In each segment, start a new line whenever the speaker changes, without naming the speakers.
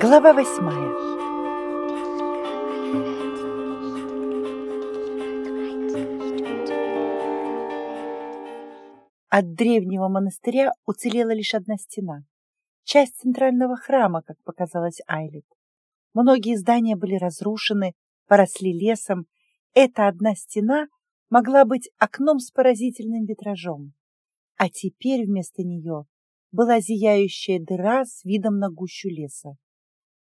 Глава восьмая От древнего монастыря уцелела лишь одна стена. Часть центрального храма, как показалось Айлет. Многие здания были разрушены, поросли лесом. Эта одна стена могла быть окном с поразительным витражом. А теперь вместо нее была зияющая дыра с видом на гущу леса.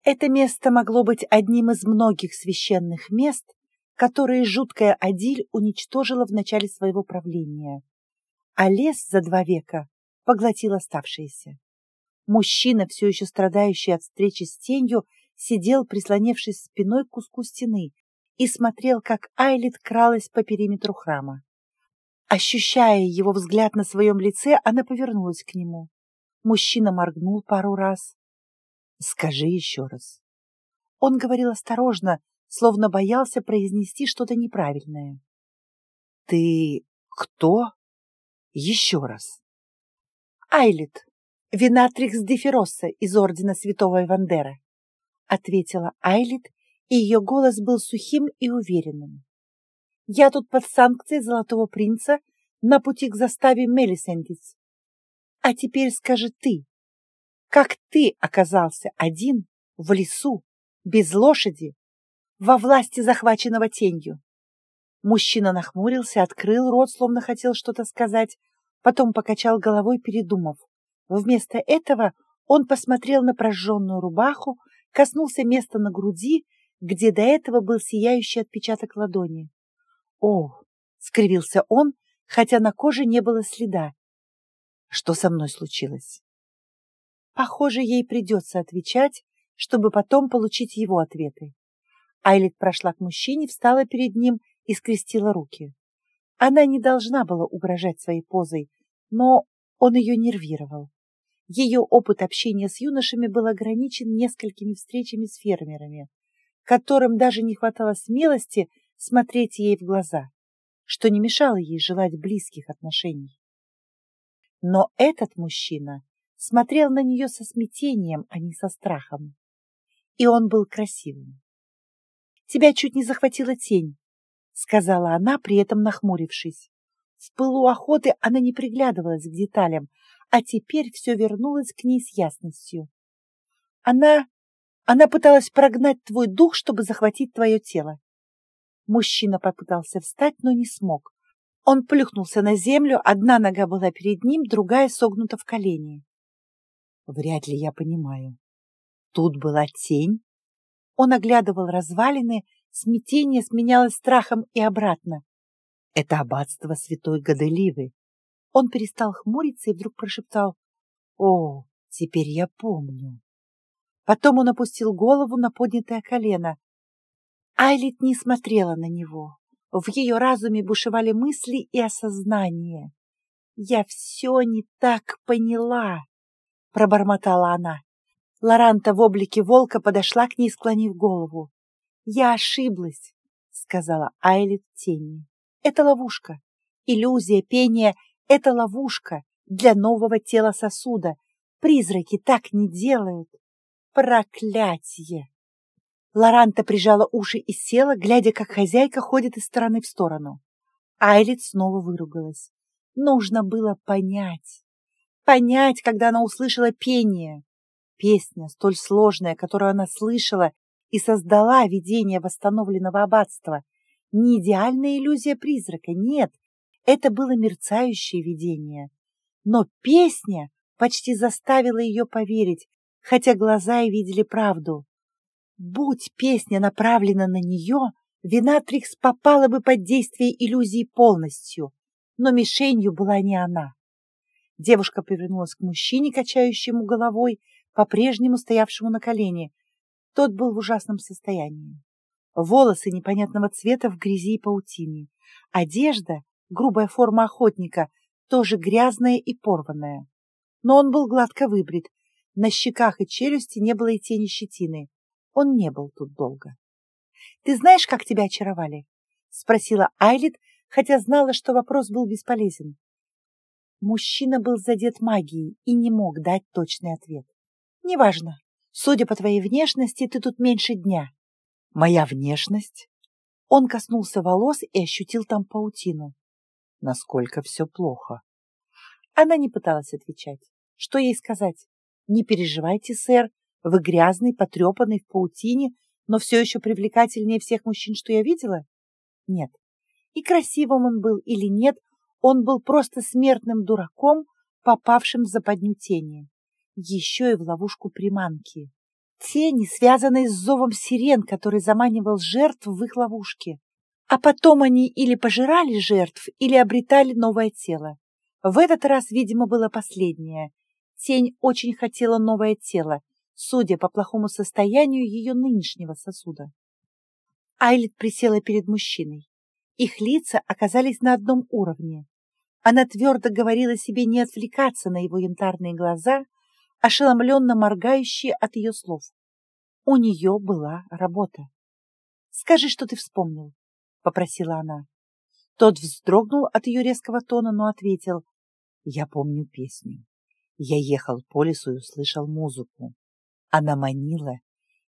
Это место могло быть одним из многих священных мест, которые жуткая Адиль уничтожила в начале своего правления, а лес за два века поглотил оставшиеся. Мужчина, все еще страдающий от встречи с тенью, сидел, прислонившись спиной к куску стены, и смотрел, как Айлит кралась по периметру храма. Ощущая его взгляд на своем лице, она повернулась к нему. Мужчина моргнул пару раз, Скажи еще раз. Он говорил осторожно, словно боялся произнести что-то неправильное. Ты кто? Еще раз. Айлит, Винатрикс Дефироса из Ордена Святого Ивандера, ответила Айлит, и ее голос был сухим и уверенным. Я тут под санкцией Золотого Принца на пути к заставе Мелисентис. А теперь скажи ты, как ты оказался один в лесу, без лошади, во власти захваченного тенью? Мужчина нахмурился, открыл рот, словно хотел что-то сказать, потом покачал головой, передумав. Вместо этого он посмотрел на прожженную рубаху, коснулся места на груди, где до этого был сияющий отпечаток ладони. «О!» — скривился он, хотя на коже не было следа. «Что со мной случилось?» Похоже, ей придется отвечать, чтобы потом получить его ответы. Айлит прошла к мужчине, встала перед ним и скрестила руки. Она не должна была угрожать своей позой, но он ее нервировал. Ее опыт общения с юношами был ограничен несколькими встречами с фермерами, которым даже не хватало смелости смотреть ей в глаза, что не мешало ей желать близких отношений. Но этот мужчина смотрел на нее со смятением, а не со страхом. И он был красивым. «Тебя чуть не захватила тень», — сказала она, при этом нахмурившись. В пылу охоты она не приглядывалась к деталям, а теперь все вернулось к ней с ясностью. Она... она пыталась прогнать твой дух, чтобы захватить твое тело. Мужчина попытался встать, но не смог. Он плюхнулся на землю, одна нога была перед ним, другая согнута в колени. Вряд ли я понимаю. Тут была тень. Он оглядывал развалины, смятение сменялось страхом и обратно. Это аббатство святой Гаделивы. Он перестал хмуриться и вдруг прошептал «О, теперь я помню». Потом он опустил голову на поднятое колено. Айлит не смотрела на него. В ее разуме бушевали мысли и осознание. «Я все не так поняла» пробормотала она. Лоранта в облике волка подошла к ней, склонив голову. «Я ошиблась», — сказала Айлит тени. «Это ловушка. Иллюзия пения — это ловушка для нового тела сосуда. Призраки так не делают. Проклятие!» Лоранта прижала уши и села, глядя, как хозяйка ходит из стороны в сторону. Айлит снова выругалась. Нужно было понять понять, когда она услышала пение. Песня, столь сложная, которую она слышала и создала видение восстановленного аббатства. Не идеальная иллюзия призрака, нет, это было мерцающее видение. Но песня почти заставила ее поверить, хотя глаза и видели правду. Будь песня направлена на нее, Винатрикс попала бы под действие иллюзии полностью, но мишенью была не она. Девушка повернулась к мужчине, качающему головой, по-прежнему стоявшему на колене. Тот был в ужасном состоянии. Волосы непонятного цвета в грязи и паутине. Одежда, грубая форма охотника, тоже грязная и порванная. Но он был гладко выбрит. На щеках и челюсти не было и тени щетины. Он не был тут долго. «Ты знаешь, как тебя очаровали?» — спросила Айлит, хотя знала, что вопрос был бесполезен. Мужчина был задет магией и не мог дать точный ответ. «Неважно. Судя по твоей внешности, ты тут меньше дня.
Моя внешность?
Он коснулся волос и ощутил там паутину.
Насколько все плохо.
Она не пыталась отвечать. Что ей сказать? Не переживайте, сэр, вы грязный, потрепанный в паутине, но все еще привлекательнее всех мужчин, что я видела? Нет. И красивым он был или нет, он был просто смертным дураком, попавшим в западню тени. Еще и в ловушку приманки. Тени, связанные с зовом сирен, который заманивал жертв в их ловушки. А потом они или пожирали жертв, или обретали новое тело. В этот раз, видимо, было последнее. Тень очень хотела новое тело, судя по плохому состоянию ее нынешнего сосуда. Айлит присела перед мужчиной. Их лица оказались на одном уровне. Она твердо говорила себе не отвлекаться на его янтарные глаза, ошеломленно моргающие от ее слов. У нее была работа. «Скажи, что ты вспомнил», — попросила она. Тот вздрогнул от ее резкого тона, но ответил. «Я помню песню. Я ехал по лесу и услышал музыку. Она манила,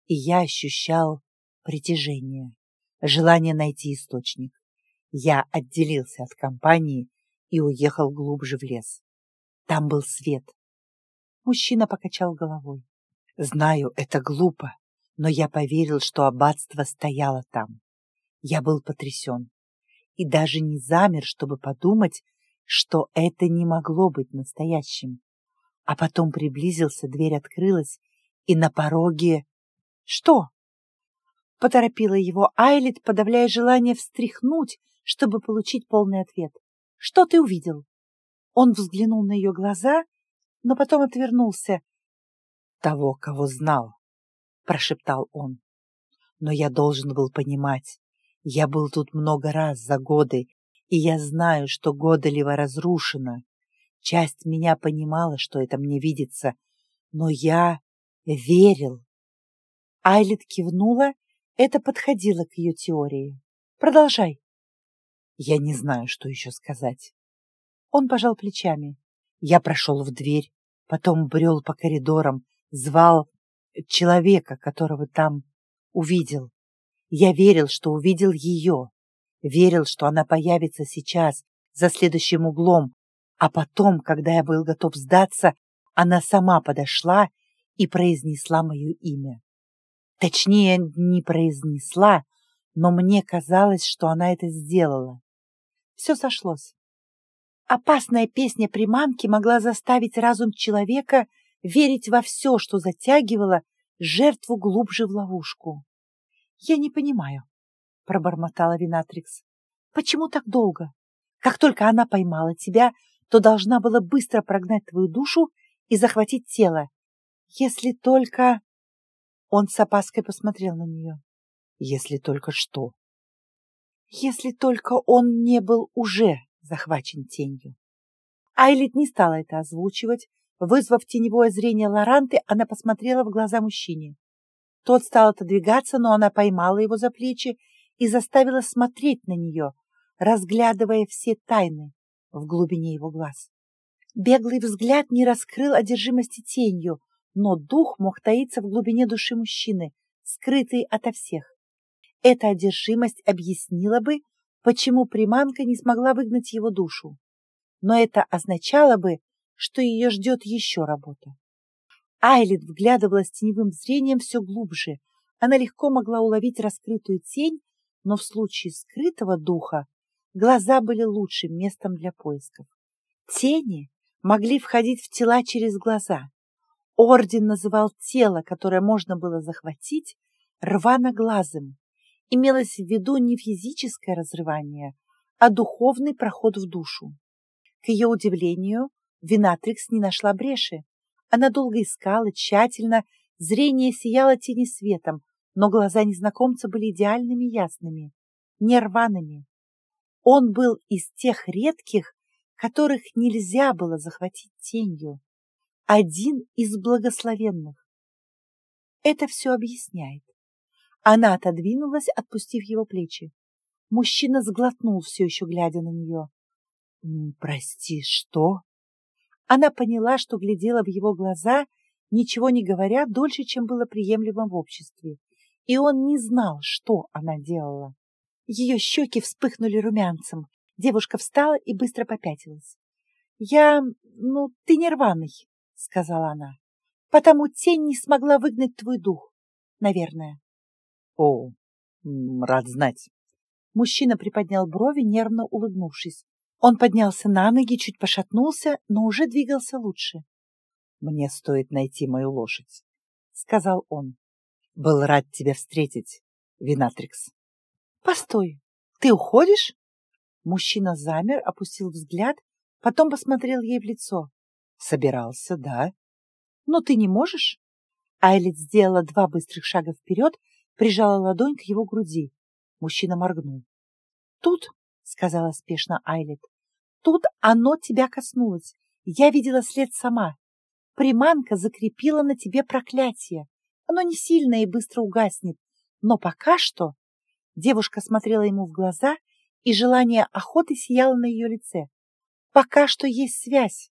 и я ощущал притяжение, желание найти источник. Я отделился от компании и уехал глубже в лес. Там был свет. Мужчина покачал головой. Знаю, это глупо, но я поверил, что аббатство стояло там. Я был потрясен и даже не замер, чтобы подумать, что это не могло быть настоящим. А потом приблизился, дверь открылась, и на пороге... Что? Поторопила его Айлит, подавляя желание встряхнуть, чтобы получить полный ответ. Что ты увидел? Он взглянул на ее глаза, но потом отвернулся. Того, кого знал, прошептал он. Но я должен был понимать. Я был тут много раз за годы, и я знаю, что Годолева разрушена. Часть меня понимала, что это мне видится, но я верил. Айлит кивнула, это подходило к ее теории. Продолжай. Я не знаю, что еще сказать. Он пожал плечами. Я прошел в дверь, потом брел по коридорам, звал человека, которого там увидел. Я верил, что увидел ее, верил, что она появится сейчас, за следующим углом, а потом, когда я был готов сдаться, она сама подошла и произнесла мое имя. Точнее, не произнесла, но мне казалось, что она это сделала. Все сошлось. Опасная песня приманки могла заставить разум человека верить во все, что затягивало жертву глубже в ловушку. «Я не понимаю», — пробормотала Винатрикс. «Почему так долго? Как только она поймала тебя, то должна была быстро прогнать твою душу и захватить тело. Если только...» Он с опаской посмотрел на нее. «Если только что?» «Если только он не был уже захвачен тенью». Айлит не стала это озвучивать. Вызвав теневое зрение Лоранты, она посмотрела в глаза мужчине. Тот стал отодвигаться, но она поймала его за плечи и заставила смотреть на нее, разглядывая все тайны в глубине его глаз. Беглый взгляд не раскрыл одержимости тенью, но дух мог таиться в глубине души мужчины, скрытый ото всех. Эта одержимость объяснила бы, почему приманка не смогла выгнать его душу. Но это означало бы, что ее ждет еще работа. Айлит вглядывалась теневым зрением все глубже. Она легко могла уловить раскрытую тень, но в случае скрытого духа глаза были лучшим местом для поисков. Тени могли входить в тела через глаза. Орден называл тело, которое можно было захватить, рваноглазым. Имелось в виду не физическое разрывание, а духовный проход в душу. К ее удивлению, Винатрикс не нашла бреши. Она долго искала, тщательно, зрение сияло тени светом, но глаза незнакомца были идеальными ясными, нерваными. Он был из тех редких, которых нельзя было захватить тенью. Один из благословенных. Это все объясняет. Она отодвинулась, отпустив его плечи. Мужчина сглотнул, все еще глядя на нее. «Прости, что?» Она поняла, что глядела в его глаза ничего не говоря дольше, чем было приемлемо в обществе, и он не знал, что она делала. Ее щеки вспыхнули румянцем. Девушка встала и быстро попятилась. — Я... ну, ты не рваный, — сказала она. — Потому тень не смогла выгнать твой дух, наверное.
— О, рад знать.
Мужчина приподнял брови, нервно улыбнувшись. Он поднялся на ноги, чуть пошатнулся, но уже двигался лучше.
— Мне стоит найти мою лошадь, — сказал он. — Был рад тебя встретить, Винатрикс.
Постой, ты уходишь? Мужчина замер, опустил взгляд, потом посмотрел ей в лицо.
Собирался, да.
Но ты не можешь? Айлит сделала два быстрых шага вперед, прижала ладонь к его груди. Мужчина моргнул. Тут, сказала спешно Айлит, тут оно тебя коснулось. Я видела след сама. Приманка закрепила на тебе проклятие. Оно не сильное и быстро угаснет. Но пока что Девушка смотрела ему в глаза, и желание охоты сияло на ее лице. «Пока что есть связь.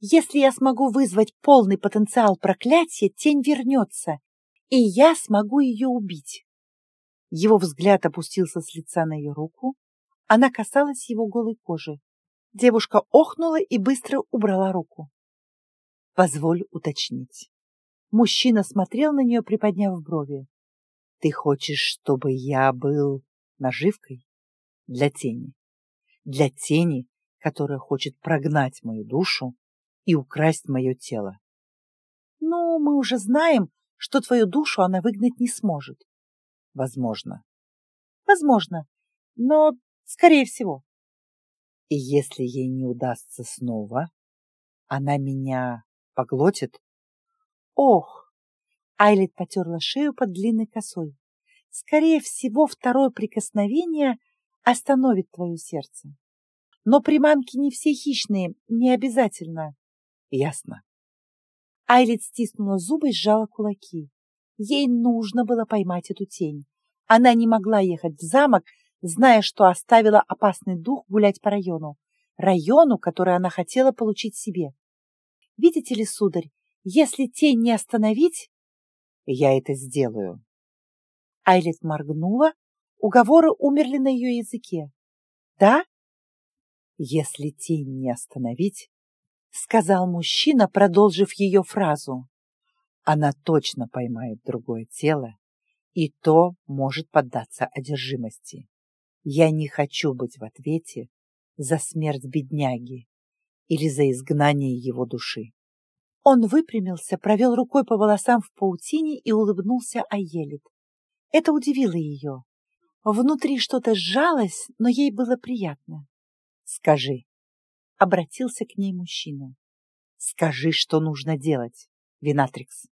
Если я смогу вызвать полный потенциал проклятия, тень вернется, и я смогу ее убить». Его взгляд опустился с лица на ее руку. Она касалась его голой кожи. Девушка охнула и быстро убрала руку. «Позволь уточнить». Мужчина смотрел на нее, приподняв брови. Ты хочешь, чтобы я был наживкой для тени? Для тени, которая хочет прогнать мою душу и украсть мое тело. Ну, мы уже знаем, что твою душу она выгнать не сможет. Возможно. Возможно, но скорее всего. И если ей не удастся снова, она меня поглотит? Ох, Айлит потерла шею под длинной косой. Скорее всего, второе прикосновение остановит твое сердце. Но приманки не все хищные, не обязательно. Ясно. Айлит стиснула зубы и сжала кулаки. Ей нужно было поймать эту тень. Она не могла ехать в замок, зная, что оставила опасный дух гулять по району. Району, который она хотела получить себе. Видите ли, сударь, если тень не остановить, я это сделаю. Айлет моргнула. Уговоры умерли на ее языке. Да? Если тень не остановить, сказал мужчина, продолжив ее фразу. Она точно поймает другое тело, и то может поддаться одержимости. Я не хочу быть в ответе за смерть бедняги или за изгнание его души. Он выпрямился, провел рукой по волосам в паутине и улыбнулся Аелит. Это удивило ее. Внутри что-то сжалось, но ей было приятно. «Скажи», — обратился к ней мужчина. «Скажи, что нужно делать, Винатрикс».